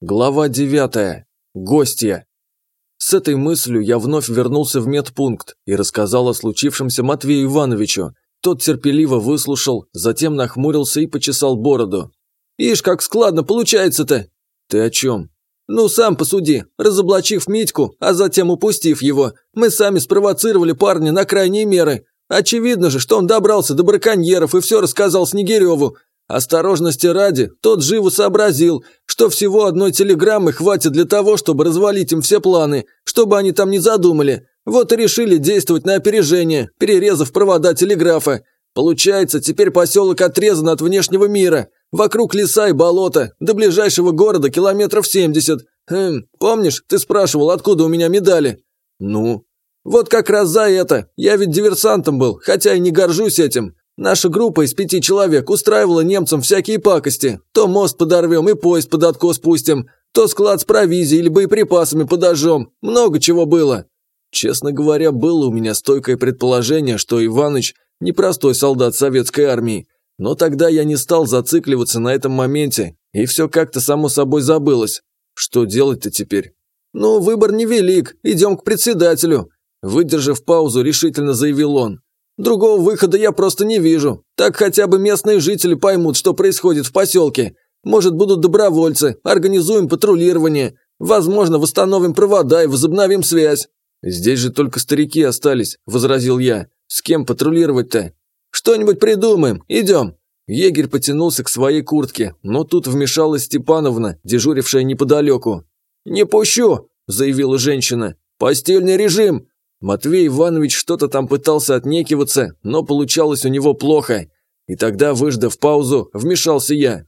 Глава 9. Гостья. С этой мыслью я вновь вернулся в медпункт и рассказал о случившемся Матвею Ивановичу. Тот терпеливо выслушал, затем нахмурился и почесал бороду. «Ишь, как складно получается-то!» «Ты о чем?» «Ну, сам посуди. Разоблачив Митьку, а затем упустив его, мы сами спровоцировали парня на крайние меры. Очевидно же, что он добрался до браконьеров и все рассказал Снегиреву, Осторожности ради, тот живо сообразил, что всего одной телеграммы хватит для того, чтобы развалить им все планы, чтобы они там не задумали. Вот и решили действовать на опережение, перерезав провода телеграфа. Получается, теперь поселок отрезан от внешнего мира. Вокруг леса и болота, до ближайшего города километров 70. Хм, помнишь, ты спрашивал, откуда у меня медали? Ну? Вот как раз за это. Я ведь диверсантом был, хотя и не горжусь этим. Наша группа из пяти человек устраивала немцам всякие пакости. То мост подорвем и поезд под откос пустим, то склад с провизией или боеприпасами подожжем. Много чего было. Честно говоря, было у меня стойкое предположение, что Иваныч – непростой солдат советской армии. Но тогда я не стал зацикливаться на этом моменте, и все как-то само собой забылось. Что делать-то теперь? Ну, выбор невелик, идем к председателю. Выдержав паузу, решительно заявил он. Другого выхода я просто не вижу. Так хотя бы местные жители поймут, что происходит в поселке. Может, будут добровольцы, организуем патрулирование. Возможно, восстановим провода и возобновим связь». «Здесь же только старики остались», – возразил я. «С кем патрулировать-то?» «Что-нибудь придумаем. Идем». Егерь потянулся к своей куртке, но тут вмешалась Степановна, дежурившая неподалеку. «Не пущу», – заявила женщина. «Постельный режим. Матвей Иванович что-то там пытался отнекиваться, но получалось у него плохо. И тогда, выждав паузу, вмешался я.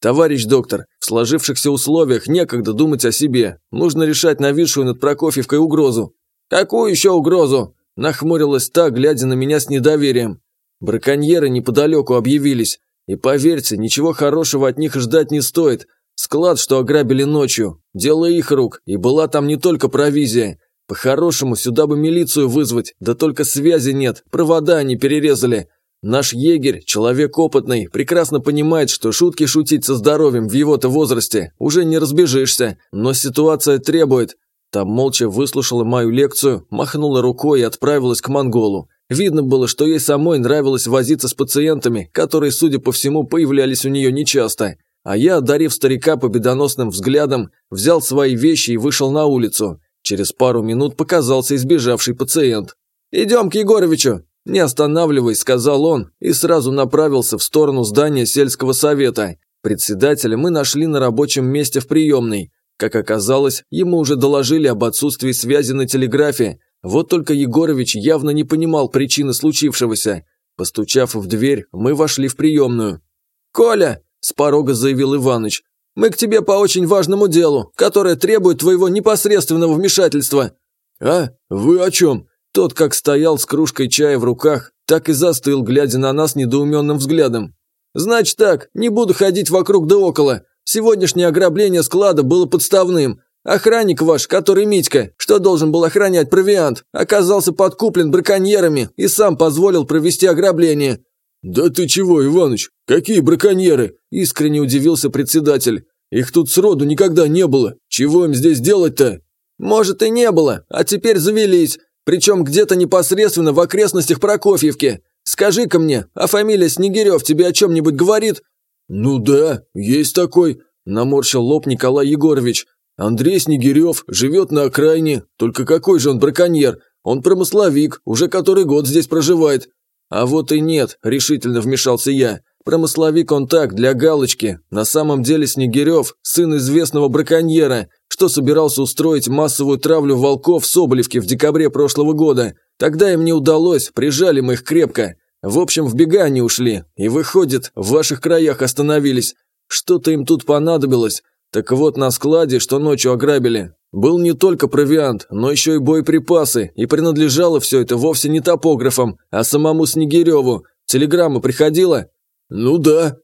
«Товарищ доктор, в сложившихся условиях некогда думать о себе. Нужно решать нависшую над Прокофьевкой угрозу». «Какую еще угрозу?» – нахмурилась та, глядя на меня с недоверием. Браконьеры неподалеку объявились. И поверьте, ничего хорошего от них ждать не стоит. Склад, что ограбили ночью, дело их рук, и была там не только провизия. По-хорошему, сюда бы милицию вызвать, да только связи нет, провода они перерезали. Наш егерь, человек опытный, прекрасно понимает, что шутки шутить со здоровьем в его-то возрасте уже не разбежишься, но ситуация требует. Там молча выслушала мою лекцию, махнула рукой и отправилась к монголу. Видно было, что ей самой нравилось возиться с пациентами, которые, судя по всему, появлялись у нее нечасто. А я, одарив старика победоносным взглядом, взял свои вещи и вышел на улицу. Через пару минут показался избежавший пациент. «Идем к Егоровичу!» «Не останавливаясь», – сказал он, и сразу направился в сторону здания сельского совета. Председателя мы нашли на рабочем месте в приемной. Как оказалось, ему уже доложили об отсутствии связи на телеграфе. Вот только Егорович явно не понимал причины случившегося. Постучав в дверь, мы вошли в приемную. «Коля!» – с порога заявил Иваныч. Мы к тебе по очень важному делу, которое требует твоего непосредственного вмешательства». «А? Вы о чем?» Тот, как стоял с кружкой чая в руках, так и застыл, глядя на нас недоуменным взглядом. «Значит так, не буду ходить вокруг да около. Сегодняшнее ограбление склада было подставным. Охранник ваш, который Митька, что должен был охранять провиант, оказался подкуплен браконьерами и сам позволил провести ограбление. «Да ты чего, Иваныч? Какие браконьеры?» – искренне удивился председатель. «Их тут сроду никогда не было. Чего им здесь делать-то?» «Может, и не было, а теперь завелись. Причем где-то непосредственно в окрестностях Прокофьевки. Скажи-ка мне, а фамилия Снегирев тебе о чем-нибудь говорит?» «Ну да, есть такой», – наморщил лоб Николай Егорович. «Андрей Снегирев живет на окраине. Только какой же он браконьер? Он промысловик, уже который год здесь проживает. «А вот и нет», – решительно вмешался я. «Промысловик он так, для галочки. На самом деле Снегирев – сын известного браконьера, что собирался устроить массовую травлю волков в Соболевке в декабре прошлого года. Тогда им не удалось, прижали мы их крепко. В общем, в бега они ушли, и, выходит, в ваших краях остановились. Что-то им тут понадобилось. Так вот, на складе, что ночью ограбили, был не только провиант, но еще и боеприпасы, и принадлежало все это вовсе не топографам, а самому Снегиреву. Телеграмма приходила? Ну да.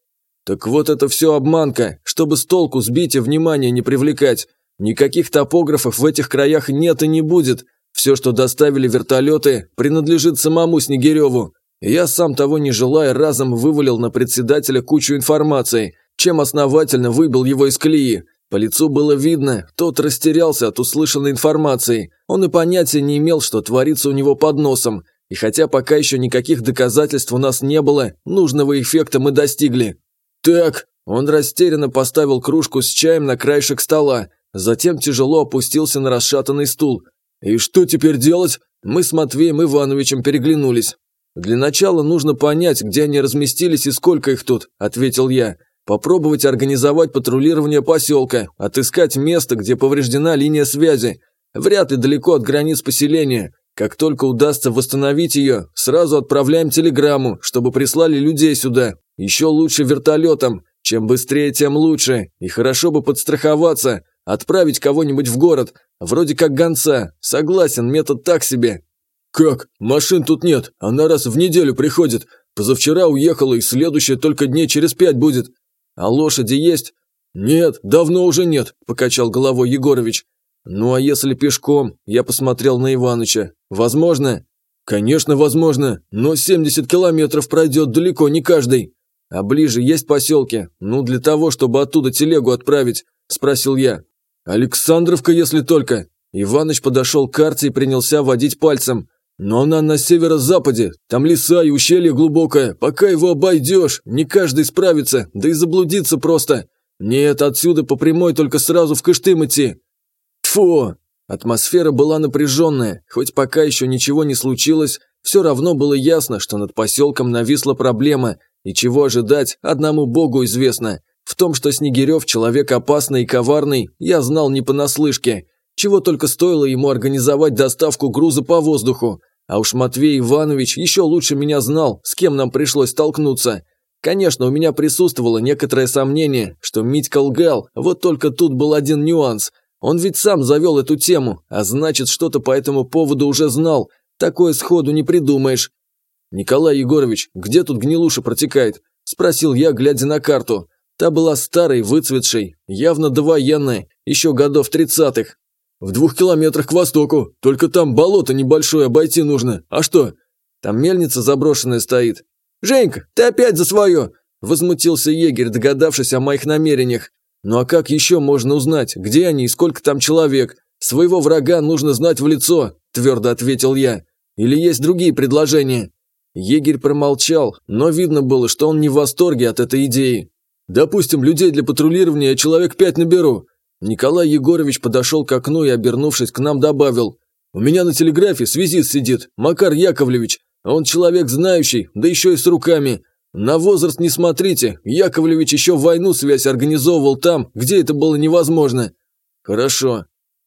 Так вот это все обманка, чтобы с толку сбить и внимание не привлекать. Никаких топографов в этих краях нет и не будет. Все, что доставили вертолеты, принадлежит самому Снегиреву. Я сам того не желая разом вывалил на председателя кучу информации, чем основательно выбил его из колеи. По лицу было видно, тот растерялся от услышанной информации. Он и понятия не имел, что творится у него под носом. И хотя пока еще никаких доказательств у нас не было, нужного эффекта мы достигли. «Так», он растерянно поставил кружку с чаем на краешек стола, затем тяжело опустился на расшатанный стул. «И что теперь делать?» Мы с Матвеем Ивановичем переглянулись. «Для начала нужно понять, где они разместились и сколько их тут», – ответил я. «Попробовать организовать патрулирование поселка, отыскать место, где повреждена линия связи. Вряд ли далеко от границ поселения. Как только удастся восстановить ее, сразу отправляем телеграмму, чтобы прислали людей сюда. Еще лучше вертолетом. Чем быстрее, тем лучше. И хорошо бы подстраховаться, отправить кого-нибудь в город, Вроде как гонца. Согласен, метод так себе. Как? Машин тут нет. Она раз в неделю приходит. Позавчера уехала, и следующая только дней через пять будет. А лошади есть? Нет, давно уже нет, покачал головой Егорович. Ну а если пешком? Я посмотрел на Иваныча. Возможно? Конечно, возможно, но 70 километров пройдет далеко не каждый. А ближе есть поселки? Ну, для того, чтобы оттуда телегу отправить, спросил я. «Александровка, если только!» Иваныч подошел к карте и принялся водить пальцем. «Но она на северо-западе, там леса и ущелье глубокое, пока его обойдешь, не каждый справится, да и заблудиться просто. Нет, отсюда по прямой только сразу в Кыштым идти». Тфу! Атмосфера была напряженная, хоть пока еще ничего не случилось, все равно было ясно, что над поселком нависла проблема, и чего ожидать, одному богу известно – в том, что Снегирев человек опасный и коварный, я знал не понаслышке. Чего только стоило ему организовать доставку груза по воздуху. А уж Матвей Иванович еще лучше меня знал, с кем нам пришлось столкнуться. Конечно, у меня присутствовало некоторое сомнение, что Митька лгал, вот только тут был один нюанс. Он ведь сам завел эту тему, а значит, что-то по этому поводу уже знал. Такое сходу не придумаешь. «Николай Егорович, где тут гнилуша протекает?» – спросил я, глядя на карту. Та была старой, выцветшей, явно довоенная, еще годов тридцатых. В двух километрах к востоку, только там болото небольшое обойти нужно. А что? Там мельница заброшенная стоит. «Женька, ты опять за свое!» Возмутился егерь, догадавшись о моих намерениях. «Ну а как еще можно узнать, где они и сколько там человек? Своего врага нужно знать в лицо», – твердо ответил я. «Или есть другие предложения?» Егерь промолчал, но видно было, что он не в восторге от этой идеи. Допустим, людей для патрулирования человек пять наберу. Николай Егорович подошел к окну и, обернувшись к нам, добавил. У меня на телеграфе связист сидит, Макар Яковлевич. Он человек знающий, да еще и с руками. На возраст не смотрите, Яковлевич еще войну связь организовывал там, где это было невозможно. Хорошо.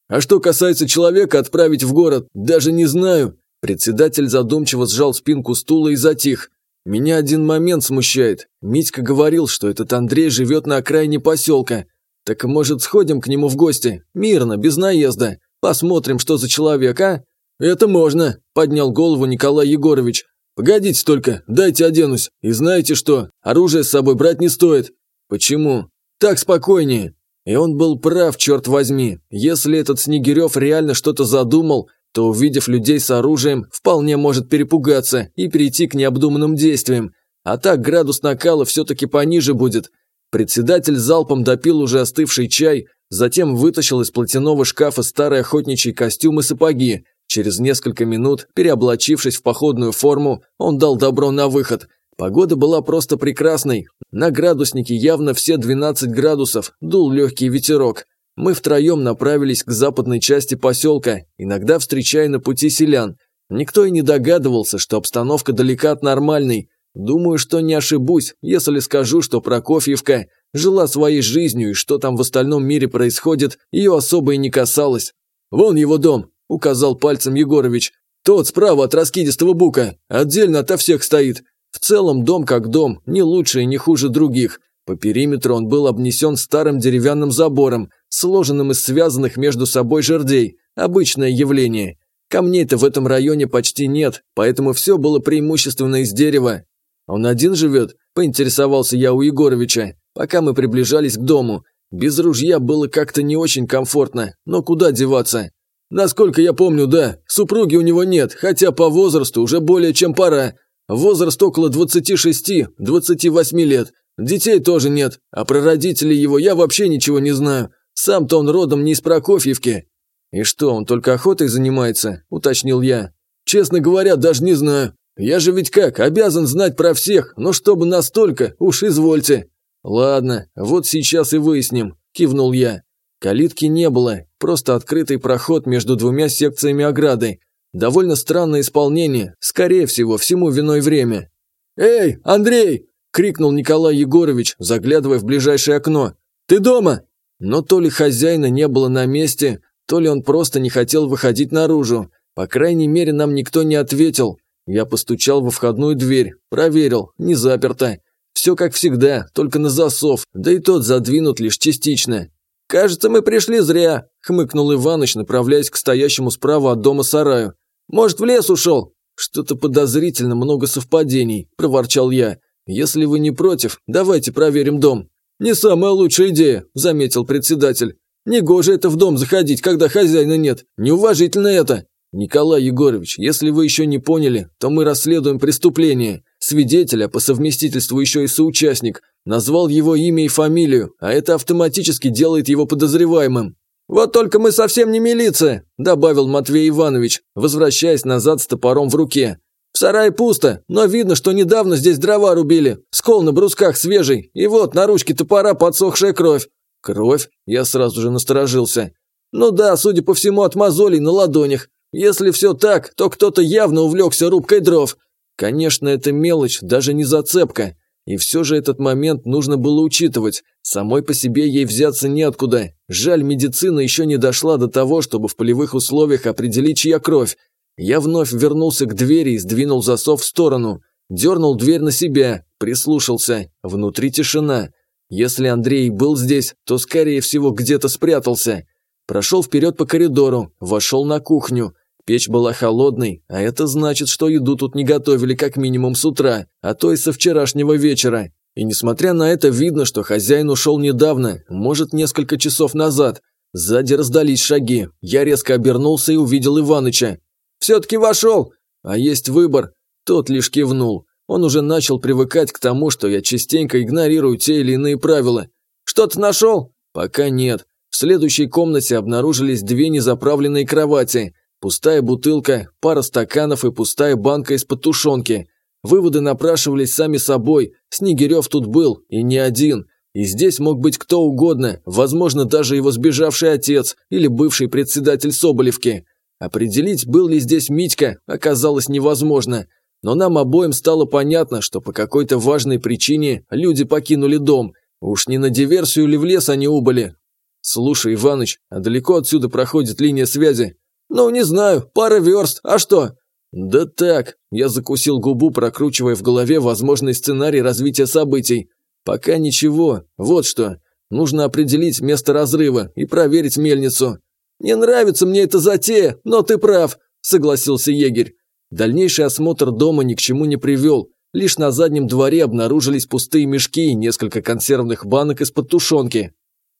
А что касается человека отправить в город, даже не знаю. Председатель задумчиво сжал спинку стула и затих. Меня один момент смущает. Митька говорил, что этот Андрей живет на окраине поселка. Так может сходим к нему в гости? Мирно, без наезда. Посмотрим, что за человек, а? Это можно, поднял голову Николай Егорович. Погодите только, дайте оденусь. И знаете что, оружие с собой брать не стоит. Почему? Так спокойнее. И он был прав, черт возьми. Если этот Снегирев реально что-то задумал, то, увидев людей с оружием, вполне может перепугаться и перейти к необдуманным действиям. А так градус накала все-таки пониже будет. Председатель залпом допил уже остывший чай, затем вытащил из платяного шкафа старый охотничий костюм и сапоги. Через несколько минут, переоблачившись в походную форму, он дал добро на выход. Погода была просто прекрасной. На градуснике явно все 12 градусов, дул легкий ветерок. Мы втроем направились к западной части поселка, иногда встречая на пути селян. Никто и не догадывался, что обстановка далека от нормальной. Думаю, что не ошибусь, если скажу, что Прокофьевка жила своей жизнью, и что там в остальном мире происходит, ее особо и не касалось. «Вон его дом», – указал пальцем Егорович. «Тот справа от раскидистого бука, отдельно ото всех стоит. В целом дом как дом, не лучше и не хуже других. По периметру он был обнесен старым деревянным забором, сложенным из связанных между собой жердей. Обычное явление. Камней-то в этом районе почти нет, поэтому все было преимущественно из дерева. «Он один живет?» – поинтересовался я у Егоровича, пока мы приближались к дому. Без ружья было как-то не очень комфортно, но куда деваться? Насколько я помню, да, супруги у него нет, хотя по возрасту уже более чем пора. Возраст около 26-28 лет, Детей тоже нет, а про родителей его я вообще ничего не знаю. Сам-то он родом не из Прокофьевки». «И что, он только охотой занимается?» – уточнил я. «Честно говоря, даже не знаю. Я же ведь как, обязан знать про всех, но чтобы настолько, уж извольте». «Ладно, вот сейчас и выясним», – кивнул я. Калитки не было, просто открытый проход между двумя секциями ограды. Довольно странное исполнение, скорее всего, всему виной время. «Эй, Андрей!» – крикнул Николай Егорович, заглядывая в ближайшее окно. «Ты дома?» Но то ли хозяина не было на месте, то ли он просто не хотел выходить наружу. По крайней мере, нам никто не ответил. Я постучал во входную дверь, проверил, не заперто. Все как всегда, только на засов, да и тот задвинут лишь частично. «Кажется, мы пришли зря», – хмыкнул Иваныч, направляясь к стоящему справа от дома сараю. «Может, в лес ушел?» «Что-то подозрительно много совпадений», – проворчал я. «Если вы не против, давайте проверим дом». «Не самая лучшая идея», – заметил председатель. «Негоже это в дом заходить, когда хозяина нет. Неуважительно это». «Николай Егорович, если вы еще не поняли, то мы расследуем преступление. Свидетеля, по совместительству еще и соучастник, назвал его имя и фамилию, а это автоматически делает его подозреваемым». «Вот только мы совсем не милиция», – добавил Матвей Иванович, возвращаясь назад с топором в руке. В сарае пусто, но видно, что недавно здесь дрова рубили. Скол на брусках свежий, и вот на ручке топора подсохшая кровь. Кровь? Я сразу же насторожился. Ну да, судя по всему, от мозолей на ладонях. Если все так, то кто-то явно увлекся рубкой дров. Конечно, это мелочь, даже не зацепка. И все же этот момент нужно было учитывать. Самой по себе ей взяться неоткуда. Жаль, медицина еще не дошла до того, чтобы в полевых условиях определить, чья кровь. Я вновь вернулся к двери и сдвинул засов в сторону. Дернул дверь на себя, прислушался. Внутри тишина. Если Андрей был здесь, то, скорее всего, где-то спрятался. Прошел вперед по коридору, вошел на кухню. Печь была холодной, а это значит, что еду тут не готовили как минимум с утра, а то и со вчерашнего вечера. И несмотря на это, видно, что хозяин ушел недавно, может, несколько часов назад. Сзади раздались шаги. Я резко обернулся и увидел Иваныча. Все-таки вошел. А есть выбор. Тот лишь кивнул. Он уже начал привыкать к тому, что я частенько игнорирую те или иные правила. Что-то нашел? Пока нет. В следующей комнате обнаружились две незаправленные кровати. Пустая бутылка, пара стаканов и пустая банка из-под тушенки. Выводы напрашивались сами собой. Снегирев тут был, и не один. И здесь мог быть кто угодно, возможно, даже его сбежавший отец или бывший председатель Соболевки. Определить, был ли здесь Митька, оказалось невозможно. Но нам обоим стало понятно, что по какой-то важной причине люди покинули дом. Уж не на диверсию или в лес они убыли. Слушай, Иваныч, а далеко отсюда проходит линия связи? Ну, не знаю, пара верст, а что? Да так, я закусил губу, прокручивая в голове возможный сценарий развития событий. Пока ничего, вот что. Нужно определить место разрыва и проверить мельницу. «Не нравится мне эта затея, но ты прав», – согласился егерь. Дальнейший осмотр дома ни к чему не привел. Лишь на заднем дворе обнаружились пустые мешки и несколько консервных банок из-под тушенки.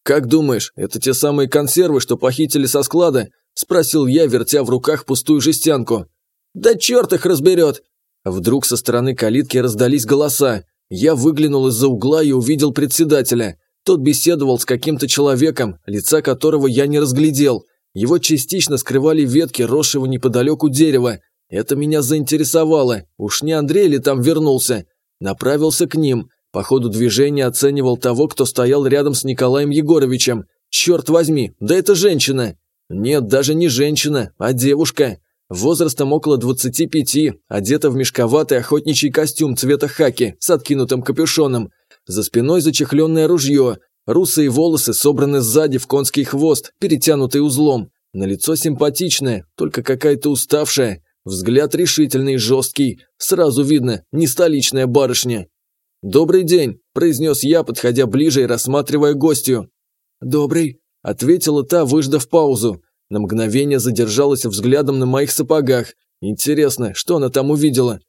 «Как думаешь, это те самые консервы, что похитили со склада?» – спросил я, вертя в руках пустую жестянку. «Да черт их разберет!» Вдруг со стороны калитки раздались голоса. Я выглянул из-за угла и увидел председателя. Тот беседовал с каким-то человеком, лица которого я не разглядел. Его частично скрывали ветки, росшего неподалеку дерева. Это меня заинтересовало. Уж не Андрей ли там вернулся? Направился к ним. По ходу движения оценивал того, кто стоял рядом с Николаем Егоровичем. Черт возьми, да это женщина. Нет, даже не женщина, а девушка. Возрастом около 25, одета в мешковатый охотничий костюм цвета хаки с откинутым капюшоном. За спиной зачехленное ружье, русые волосы собраны сзади в конский хвост, перетянутый узлом. На лицо симпатичное, только какая-то уставшая. Взгляд решительный, жесткий. Сразу видно, не столичная барышня. «Добрый день», – произнес я, подходя ближе и рассматривая гостью. «Добрый», – ответила та, выждав паузу. На мгновение задержалась взглядом на моих сапогах. Интересно, что она там увидела?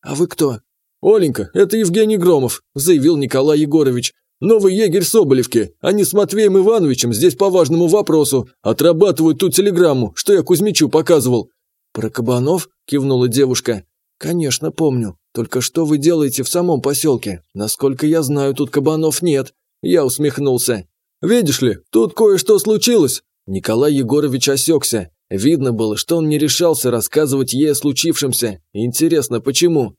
«А вы кто?» «Оленька, это Евгений Громов», – заявил Николай Егорович. «Новый егерь Соболевки. Они с Матвеем Ивановичем здесь по важному вопросу. Отрабатывают ту телеграмму, что я Кузьмичу показывал». «Про кабанов?» – кивнула девушка. «Конечно, помню. Только что вы делаете в самом поселке? Насколько я знаю, тут кабанов нет». Я усмехнулся. «Видишь ли, тут кое-что случилось!» Николай Егорович осекся. Видно было, что он не решался рассказывать ей о случившемся. Интересно, почему?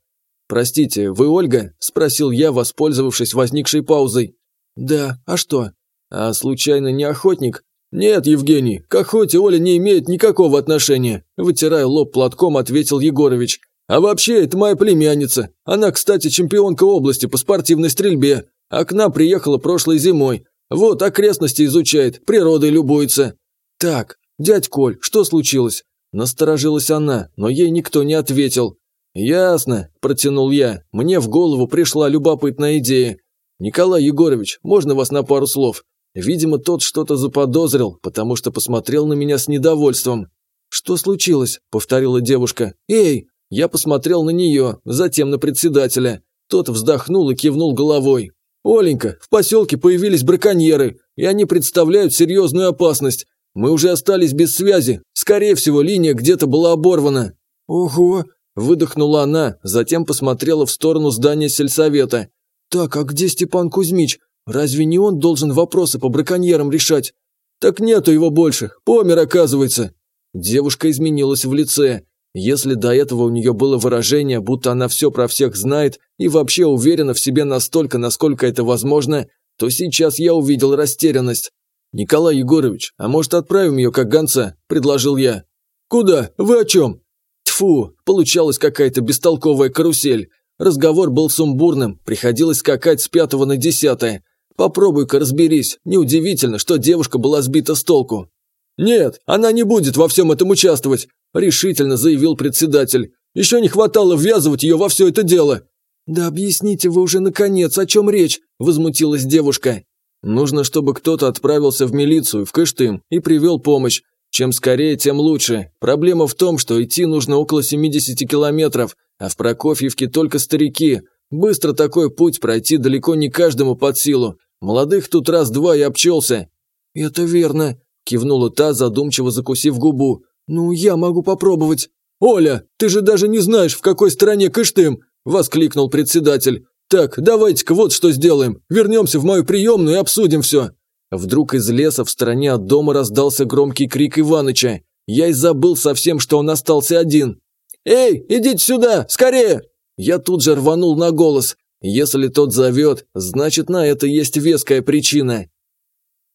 «Простите, вы Ольга?» – спросил я, воспользовавшись возникшей паузой. «Да, а что?» «А случайно не охотник?» «Нет, Евгений, к охоте Оля не имеет никакого отношения», – вытирая лоб платком, ответил Егорович. «А вообще, это моя племянница. Она, кстати, чемпионка области по спортивной стрельбе. А к нам приехала прошлой зимой. Вот, окрестности изучает, природой любуется». «Так, дядь Коль, что случилось?» Насторожилась она, но ей никто не ответил. «Ясно», – протянул я. Мне в голову пришла любопытная идея. «Николай Егорович, можно вас на пару слов?» Видимо, тот что-то заподозрил, потому что посмотрел на меня с недовольством. «Что случилось?» – повторила девушка. «Эй!» Я посмотрел на нее, затем на председателя. Тот вздохнул и кивнул головой. «Оленька, в поселке появились браконьеры, и они представляют серьезную опасность. Мы уже остались без связи. Скорее всего, линия где-то была оборвана». «Ого!» – выдохнула она, затем посмотрела в сторону здания сельсовета. «Так, а где Степан Кузьмич? Разве не он должен вопросы по браконьерам решать?» «Так нету его больше. Помер, оказывается». Девушка изменилась в лице. Если до этого у нее было выражение, будто она все про всех знает и вообще уверена в себе настолько, насколько это возможно, то сейчас я увидел растерянность. «Николай Егорович, а может отправим ее как гонца?» – предложил я. «Куда? Вы о чем?» Тфу, получалась какая-то бестолковая карусель. Разговор был сумбурным, приходилось скакать с пятого на десятое. Попробуй-ка разберись, неудивительно, что девушка была сбита с толку. «Нет, она не будет во всем этом участвовать решительно заявил председатель. «Еще не хватало ввязывать ее во все это дело!» «Да объясните вы уже наконец, о чем речь!» – возмутилась девушка. «Нужно, чтобы кто-то отправился в милицию, в Кыштым, и привел помощь. Чем скорее, тем лучше. Проблема в том, что идти нужно около 70 километров, а в Прокофьевке только старики. Быстро такой путь пройти далеко не каждому под силу. Молодых тут раз-два и обчелся». «Это верно», – кивнула та, задумчиво закусив губу. «Ну, я могу попробовать». «Оля, ты же даже не знаешь, в какой стране Кыштым!» – воскликнул председатель. «Так, давайте-ка вот что сделаем. Вернемся в мою приемную и обсудим все». Вдруг из леса в стороне от дома раздался громкий крик Иваныча. Я и забыл совсем, что он остался один. «Эй, идите сюда, скорее!» Я тут же рванул на голос. Если тот зовет, значит на это есть веская причина.